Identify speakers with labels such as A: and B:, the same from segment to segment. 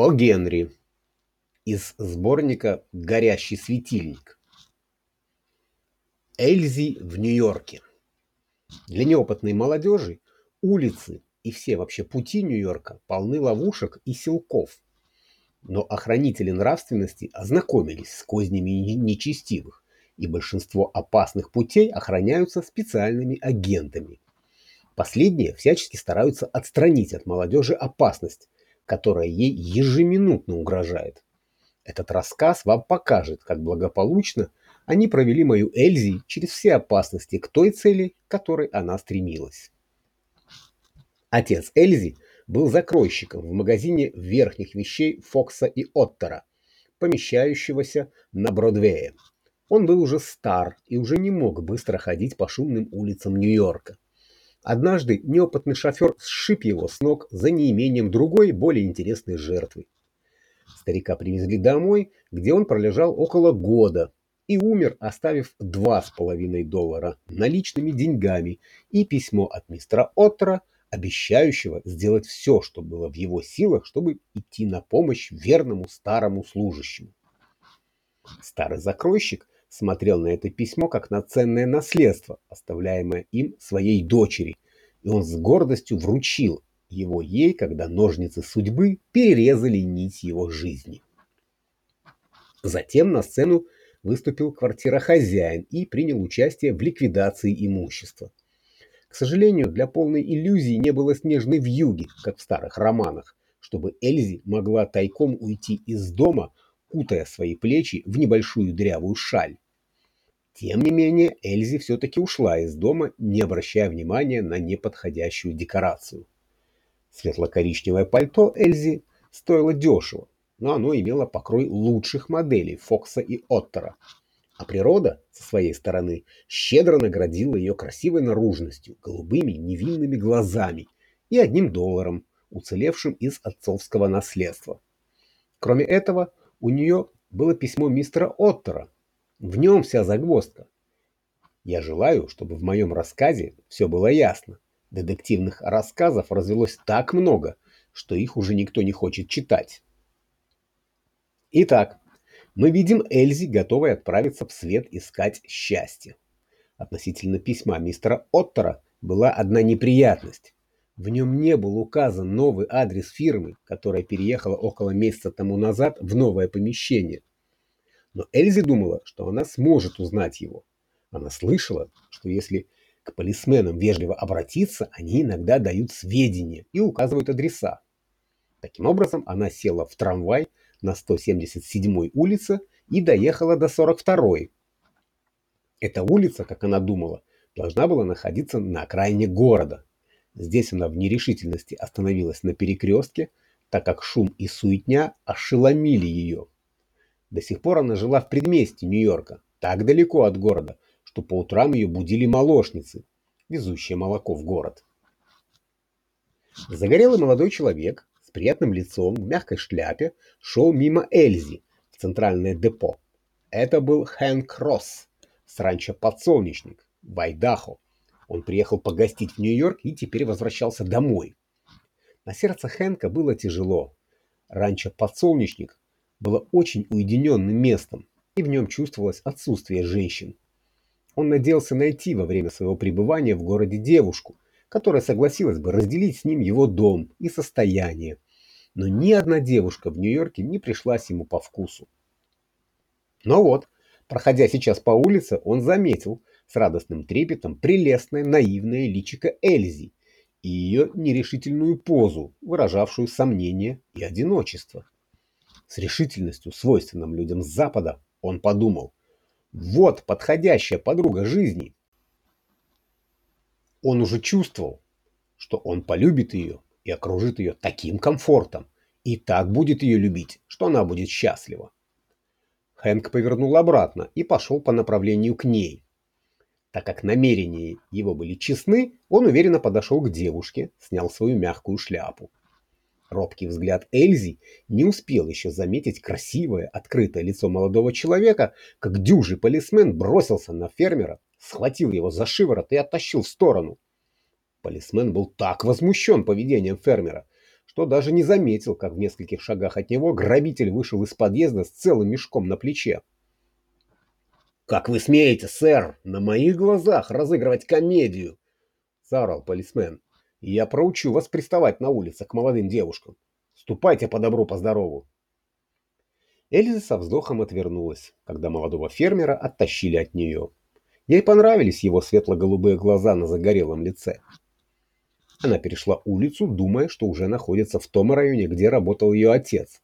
A: О Генри из сборника «Горящий светильник». Эльзи в Нью-Йорке. Для неопытной молодежи улицы и все вообще пути Нью-Йорка полны ловушек и силков. Но охранители нравственности ознакомились с кознями нечестивых, и большинство опасных путей охраняются специальными агентами. Последние всячески стараются отстранить от молодежи опасность, которая ей ежеминутно угрожает. Этот рассказ вам покажет, как благополучно они провели мою Эльзи через все опасности к той цели, к которой она стремилась. Отец Эльзи был закройщиком в магазине верхних вещей Фокса и Оттера, помещающегося на Бродвее. Он был уже стар и уже не мог быстро ходить по шумным улицам Нью-Йорка. Однажды неопытный шофер сшиб его с ног за неимением другой, более интересной жертвы. Старика привезли домой, где он пролежал около года и умер, оставив два с половиной доллара наличными деньгами и письмо от мистера Оттера, обещающего сделать все, что было в его силах, чтобы идти на помощь верному старому служащему. Старый закройщик смотрел на это письмо как на ценное наследство, оставляемое им своей дочери, и он с гордостью вручил его ей, когда ножницы судьбы перерезали нить его жизни. Затем на сцену выступил квартирохозяин и принял участие в ликвидации имущества. К сожалению, для полной иллюзии не было снежной вьюги, как в старых романах, чтобы Эльзи могла тайком уйти из дома, кутая свои плечи в небольшую дрявую шаль. Тем не менее, Эльзи все-таки ушла из дома, не обращая внимания на неподходящую декорацию. Светло-коричневое пальто Эльзи стоило дешево, но оно имело покрой лучших моделей Фокса и Оттера. А природа, со своей стороны, щедро наградила ее красивой наружностью, голубыми невинными глазами и одним долларом, уцелевшим из отцовского наследства. Кроме этого, у нее было письмо мистера Оттера, в нем вся загвоздка. Я желаю, чтобы в моем рассказе все было ясно. Детективных рассказов развелось так много, что их уже никто не хочет читать. Итак, мы видим Эльзи, готовой отправиться в свет искать счастье. Относительно письма мистера Оттера была одна неприятность. В нем не был указан новый адрес фирмы, которая переехала около месяца тому назад в новое помещение. Но Эльзи думала, что она сможет узнать его. Она слышала, что если к полисменам вежливо обратиться, они иногда дают сведения и указывают адреса. Таким образом, она села в трамвай на 177-й улице и доехала до 42-й. Эта улица, как она думала, должна была находиться на окраине города. Здесь она в нерешительности остановилась на перекрестке, так как шум и суетня ошеломили ее. До сих пор она жила в предместье Нью-Йорка, так далеко от города, что по утрам ее будили молочницы, везущие молоко в город. Загорелый молодой человек с приятным лицом в мягкой шляпе шел мимо Эльзи в центральное депо. Это был Хэнк Росс с ранчо «Подсолнечник» в Айдахо. Он приехал погостить в Нью-Йорк и теперь возвращался домой. На сердце Хэнка было тяжело. Ранчо «Подсолнечник» было очень уединенным местом, и в нем чувствовалось отсутствие женщин. Он надеялся найти во время своего пребывания в городе девушку, которая согласилась бы разделить с ним его дом и состояние. Но ни одна девушка в Нью-Йорке не пришлась ему по вкусу. Но вот, проходя сейчас по улице, он заметил с радостным трепетом прелестное наивное личико Эльзи и ее нерешительную позу, выражавшую сомнение и одиночество. С решительностью, свойственным людям с Запада, он подумал. Вот подходящая подруга жизни. Он уже чувствовал, что он полюбит ее и окружит ее таким комфортом, и так будет ее любить, что она будет счастлива. Хэнк повернул обратно и пошел по направлению к ней. Так как намерения его были честны, он уверенно подошел к девушке, снял свою мягкую шляпу. Робкий взгляд Эльзи не успел еще заметить красивое, открытое лицо молодого человека, как дюжий полисмен бросился на фермера, схватил его за шиворот и оттащил в сторону. Полисмен был так возмущен поведением фермера, что даже не заметил, как в нескольких шагах от него грабитель вышел из подъезда с целым мешком на плече. «Как вы смеете, сэр, на моих глазах разыгрывать комедию?» — заорал полисмен. «Я проучу вас приставать на улице к молодым девушкам. Ступайте по добру, по здорову». Эльза со вздохом отвернулась, когда молодого фермера оттащили от нее. Ей понравились его светло-голубые глаза на загорелом лице. Она перешла улицу, думая, что уже находится в том районе, где работал ее отец.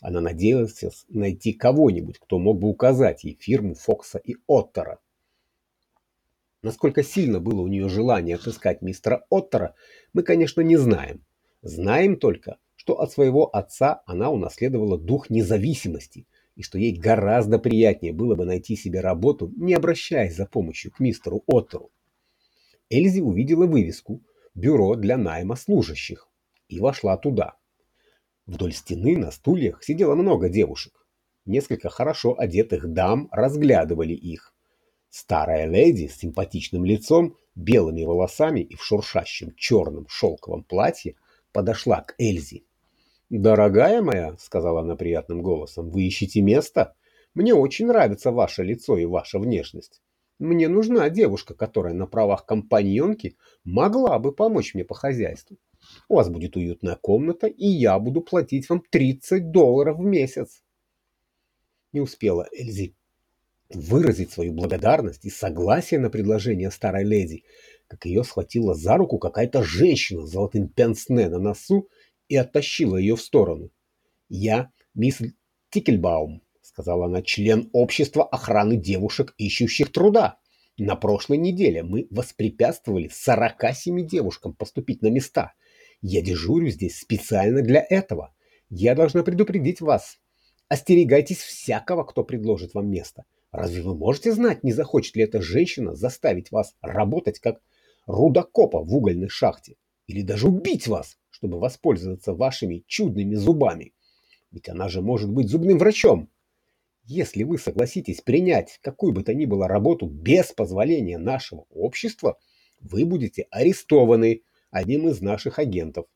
A: Она надеялась найти кого-нибудь, кто мог бы указать ей фирму Фокса и Оттера. Насколько сильно было у нее желание отыскать мистера Оттера, мы, конечно, не знаем. Знаем только, что от своего отца она унаследовала дух независимости и что ей гораздо приятнее было бы найти себе работу, не обращаясь за помощью к мистеру Оттеру. Эльзи увидела вывеску «Бюро для найма служащих» и вошла туда. Вдоль стены на стульях сидело много девушек. Несколько хорошо одетых дам разглядывали их. Старая леди с симпатичным лицом, белыми волосами и в шуршащем черном шелковом платье подошла к Эльзе. «Дорогая моя», — сказала она приятным голосом, — «вы ищете место? Мне очень нравится ваше лицо и ваша внешность. Мне нужна девушка, которая на правах компаньонки могла бы помочь мне по хозяйству. У вас будет уютная комната, и я буду платить вам 30 долларов в месяц». Не успела Эльзи выразить свою благодарность и согласие на предложение старой леди, как ее схватила за руку какая-то женщина с золотым пенсне на носу и оттащила ее в сторону. «Я мисс Тикельбаум», — сказала она, — «член общества охраны девушек, ищущих труда. На прошлой неделе мы воспрепятствовали 47 девушкам поступить на места. Я дежурю здесь специально для этого. Я должна предупредить вас. Остерегайтесь всякого, кто предложит вам место. Разве вы можете знать, не захочет ли эта женщина заставить вас работать как рудокопа в угольной шахте? Или даже убить вас, чтобы воспользоваться вашими чудными зубами. Ведь она же может быть зубным врачом. Если вы согласитесь принять какую бы то ни было работу без позволения нашего общества, вы будете арестованы одним из наших агентов.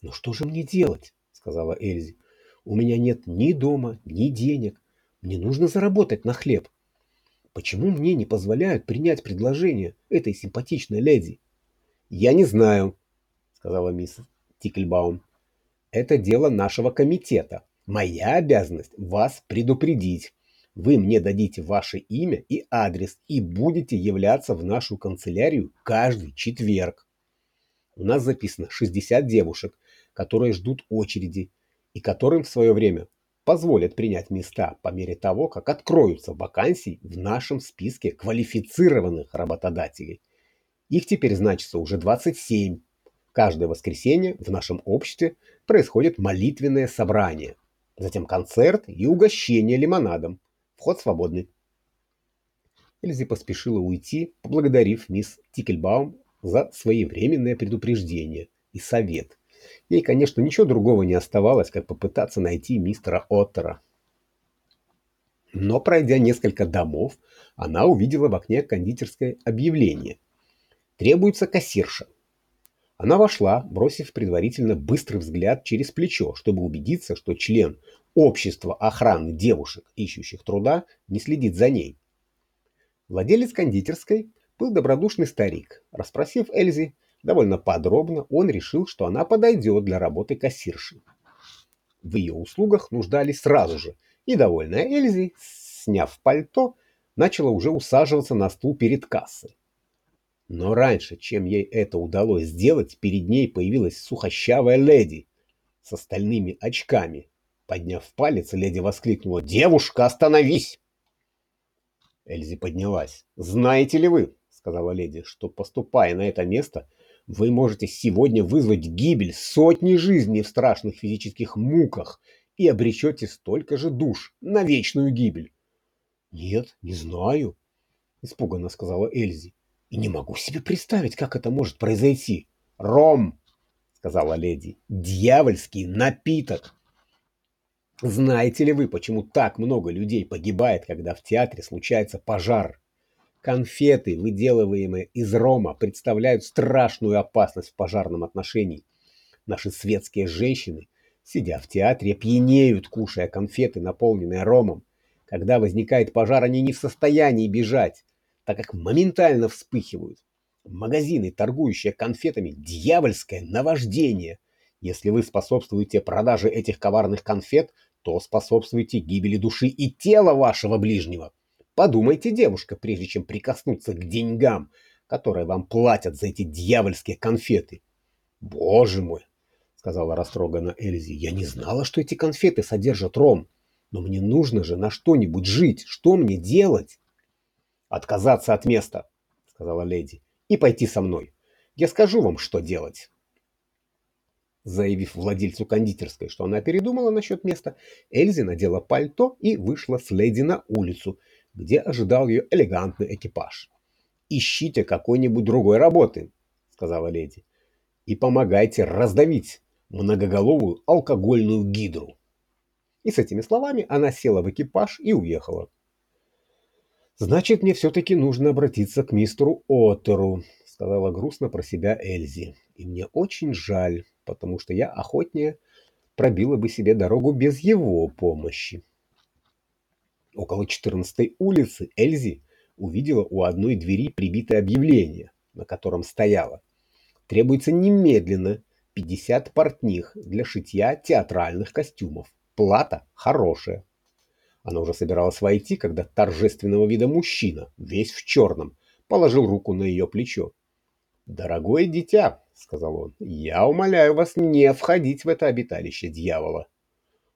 A: «Но что же мне делать?» — сказала Эльзи. «У меня нет ни дома, ни денег. Мне нужно заработать на хлеб. Почему мне не позволяют принять предложение этой симпатичной леди?» «Я не знаю», сказала мисс Тикельбаум. Это дело нашего комитета. Моя обязанность вас предупредить. Вы мне дадите ваше имя и адрес и будете являться в нашу канцелярию каждый четверг. У нас записано 60 девушек, которые ждут очереди и которым в свое время позволят принять места по мере того, как откроются вакансии в нашем списке квалифицированных работодателей. Их теперь значится уже 27. Каждое воскресенье в нашем обществе происходит молитвенное собрание, затем концерт и угощение лимонадом. Вход свободный. Эльзи поспешила уйти, поблагодарив мисс Тикельбаум за своевременное предупреждение и совет. Ей, конечно, ничего другого не оставалось, как попытаться найти мистера Оттера. Но, пройдя несколько домов, она увидела в окне кондитерское объявление. Требуется кассирша. Она вошла, бросив предварительно быстрый взгляд через плечо, чтобы убедиться, что член общества охраны девушек, ищущих труда, не следит за ней. Владелец кондитерской был добродушный старик. Расспросив Эльзи довольно подробно, он решил, что она подойдет для работы кассиршей. В ее услугах нуждались сразу же, и довольная Эльзи, сняв пальто, начала уже усаживаться на стул перед кассой. Но раньше, чем ей это удалось сделать, перед ней появилась сухощавая леди с остальными очками. Подняв палец, леди воскликнула «Девушка, остановись!» Эльзи поднялась. «Знаете ли вы, — сказала леди, — что, поступая на это место, вы можете сегодня вызвать гибель сотни жизней в страшных физических муках и обречете столько же душ на вечную гибель?» «Нет, не знаю», — испуганно сказала Эльзи. И не могу себе представить, как это может произойти. Ром, сказала леди, дьявольский напиток. Знаете ли вы, почему так много людей погибает, когда в театре случается пожар? Конфеты, выделываемые из рома, представляют страшную опасность в пожарном отношении. Наши светские женщины, сидя в театре, пьянеют, кушая конфеты, наполненные ромом. Когда возникает пожар, они не в состоянии бежать, так как моментально вспыхивают. Магазины, торгующие конфетами, дьявольское наваждение. Если вы способствуете продаже этих коварных конфет, то способствуете гибели души и тела вашего ближнего. Подумайте, девушка, прежде чем прикоснуться к деньгам, которые вам платят за эти дьявольские конфеты. Боже мой, сказала растроганно Эльзи, я не знала, что эти конфеты содержат ром. Но мне нужно же на что-нибудь жить. Что мне делать? Отказаться от места, сказала леди, и пойти со мной. Я скажу вам, что делать. Заявив владельцу кондитерской, что она передумала насчет места, Эльзи надела пальто и вышла с леди на улицу, где ожидал ее элегантный экипаж. «Ищите какой-нибудь другой работы», — сказала леди, — «и помогайте раздавить многоголовую алкогольную гидру». И с этими словами она села в экипаж и уехала. «Значит, мне все-таки нужно обратиться к мистеру Оттеру», — сказала грустно про себя Эльзи. «И мне очень жаль, потому что я охотнее пробила бы себе дорогу без его помощи». Около 14 улицы Эльзи увидела у одной двери прибитое объявление, на котором стояло «Требуется немедленно 50 портних для шитья театральных костюмов. Плата хорошая». Она уже собиралась войти, когда торжественного вида мужчина, весь в черном, положил руку на ее плечо. «Дорогое дитя», — сказал он, — «я умоляю вас не входить в это обиталище дьявола».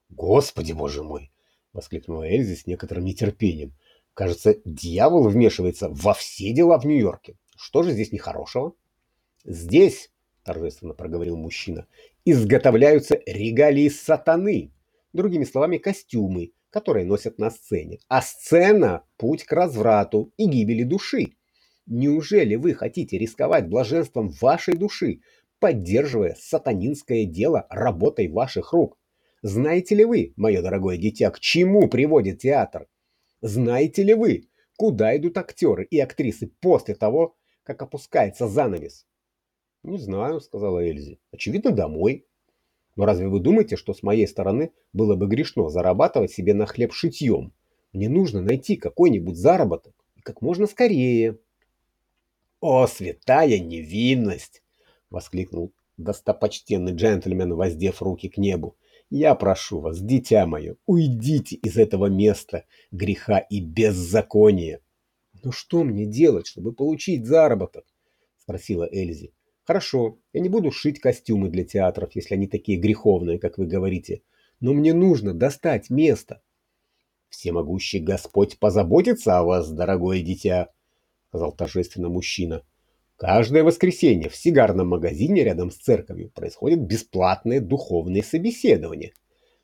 A: «Господи, боже мой!» — воскликнула Эльзи с некоторым нетерпением. «Кажется, дьявол вмешивается во все дела в Нью-Йорке. Что же здесь нехорошего?» «Здесь», — торжественно проговорил мужчина, — «изготовляются регалии сатаны, другими словами, костюмы, которые носят на сцене. А сцена – путь к разврату и гибели души. Неужели вы хотите рисковать блаженством вашей души, поддерживая сатанинское дело работой ваших рук? Знаете ли вы, мое дорогое дитя, к чему приводит театр? Знаете ли вы, куда идут актеры и актрисы после того, как опускается занавес? «Не знаю», — сказала Эльзи. «Очевидно, домой». Но разве вы думаете, что с моей стороны было бы грешно зарабатывать себе на хлеб шитьем? Мне нужно найти какой-нибудь заработок и как можно скорее. «О, святая невинность!» — воскликнул достопочтенный джентльмен, воздев руки к небу. «Я прошу вас, дитя мое, уйдите из этого места греха и беззакония!» «Но что мне делать, чтобы получить заработок?» — спросила Эльзи. Хорошо, я не буду шить костюмы для театров, если они такие греховные, как вы говорите. Но мне нужно достать место. Всемогущий Господь позаботится о вас, дорогое дитя, сказал торжественно мужчина. Каждое воскресенье в сигарном магазине рядом с церковью происходит бесплатное духовное собеседование.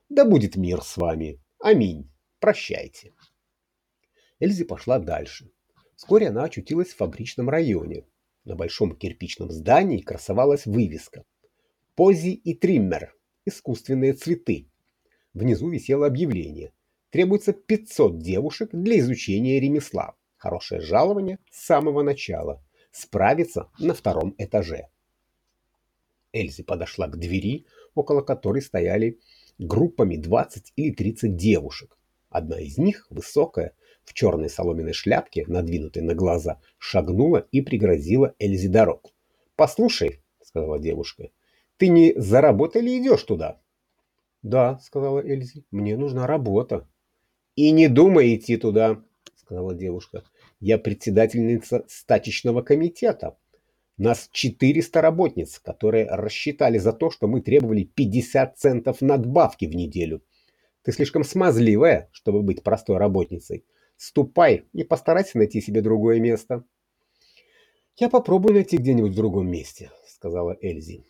A: Да будет мир с вами. Аминь. Прощайте. Эльзи пошла дальше. Вскоре она очутилась в фабричном районе, на большом кирпичном здании красовалась вывеска «Пози и триммер. Искусственные цветы». Внизу висело объявление. Требуется 500 девушек для изучения ремесла. Хорошее жалование с самого начала. Справиться на втором этаже. Эльзи подошла к двери, около которой стояли группами 20 или 30 девушек. Одна из них, высокая, в черной соломенной шляпке, надвинутой на глаза, шагнула и пригрозила Эльзе дорогу. «Послушай», — сказала девушка, — «ты не за работой ли идешь туда?» «Да», — сказала Эльзи, — «мне нужна работа». «И не думай идти туда», — сказала девушка. «Я председательница стачечного комитета. Нас 400 работниц, которые рассчитали за то, что мы требовали 50 центов надбавки в неделю. Ты слишком смазливая, чтобы быть простой работницей. Ступай и постарайся найти себе другое место. «Я попробую найти где-нибудь в другом месте», — сказала Эльзи.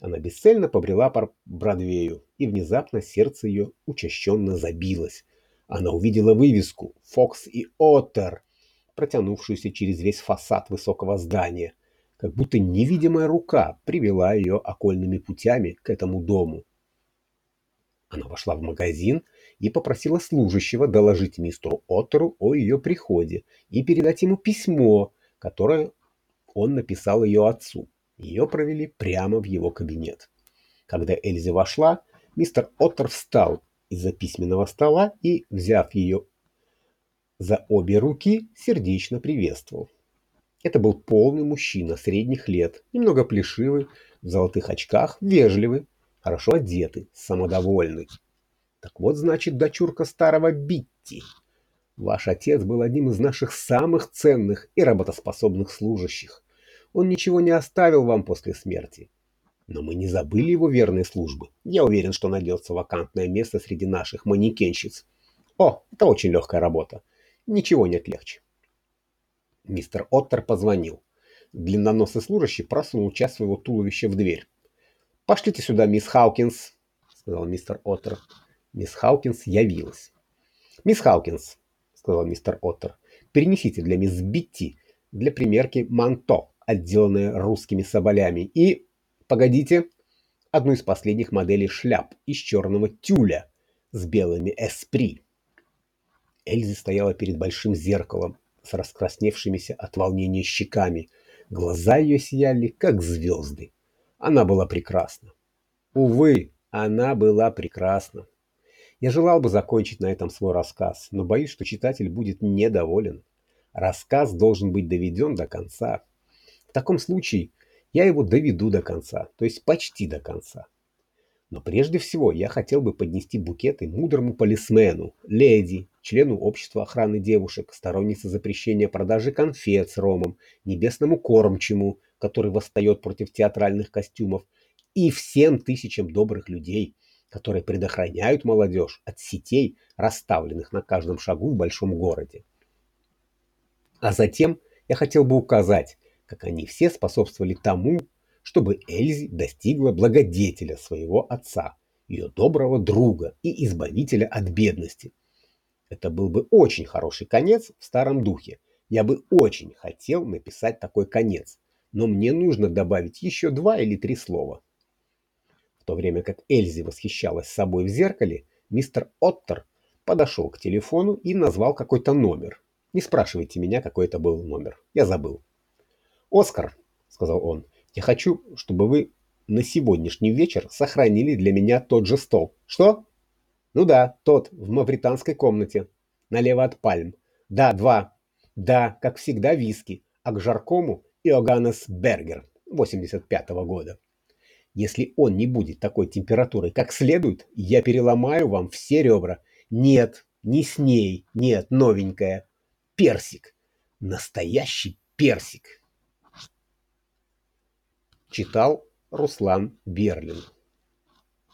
A: Она бесцельно побрела по Бродвею, и внезапно сердце ее учащенно забилось. Она увидела вывеску «Фокс и Оттер», протянувшуюся через весь фасад высокого здания, как будто невидимая рука привела ее окольными путями к этому дому. Она вошла в магазин и попросила служащего доложить мистеру Оттеру о ее приходе и передать ему письмо, которое он написал ее отцу. Ее провели прямо в его кабинет. Когда Эльзи вошла, мистер Оттер встал из-за письменного стола и, взяв ее за обе руки, сердечно приветствовал. Это был полный мужчина средних лет, немного плешивый, в золотых очках, вежливый, хорошо одетый, самодовольный. Так вот, значит, дочурка старого Битти. Ваш отец был одним из наших самых ценных и работоспособных служащих. Он ничего не оставил вам после смерти. Но мы не забыли его верной службы. Я уверен, что найдется вакантное место среди наших манекенщиц. О, это очень легкая работа. Ничего нет легче. Мистер Оттер позвонил. Длинноносый служащий просунул часть своего туловища в дверь. «Пошлите сюда, мисс Хаукинс», — сказал мистер Оттер. Мисс Хаукинс явилась. «Мисс Хаукинс», — сказал мистер Оттер, — «перенесите для мисс Битти для примерки манто, отделанное русскими соболями, и... Погодите, одну из последних моделей шляп из черного тюля с белыми эспри». Эльзи стояла перед большим зеркалом, с раскрасневшимися от волнения щеками. Глаза ее сияли, как звезды. Она была прекрасна. Увы, она была прекрасна. Я желал бы закончить на этом свой рассказ, но боюсь, что читатель будет недоволен. Рассказ должен быть доведен до конца. В таком случае я его доведу до конца, то есть почти до конца. Но прежде всего я хотел бы поднести букеты мудрому полисмену, леди, члену общества охраны девушек, стороннице запрещения продажи конфет с ромом, небесному кормчему, который восстает против театральных костюмов, и всем тысячам добрых людей, которые предохраняют молодежь от сетей, расставленных на каждом шагу в большом городе. А затем я хотел бы указать, как они все способствовали тому, чтобы Эльзи достигла благодетеля своего отца, ее доброго друга и избавителя от бедности. Это был бы очень хороший конец в старом духе. Я бы очень хотел написать такой конец, но мне нужно добавить еще два или три слова. В то время как Эльзи восхищалась собой в зеркале, мистер Оттер подошел к телефону и назвал какой-то номер. Не спрашивайте меня, какой это был номер. Я забыл. «Оскар», — сказал он, я хочу, чтобы вы на сегодняшний вечер сохранили для меня тот же стол. Что? Ну да, тот, в мавританской комнате. Налево от пальм. Да, два. Да, как всегда, виски. А к жаркому Иоганнес Бергер 85-го года. Если он не будет такой температурой, как следует, я переломаю вам все ребра. Нет, не с ней. Нет, новенькая. Персик. Настоящий персик. Читал Руслан Берлин.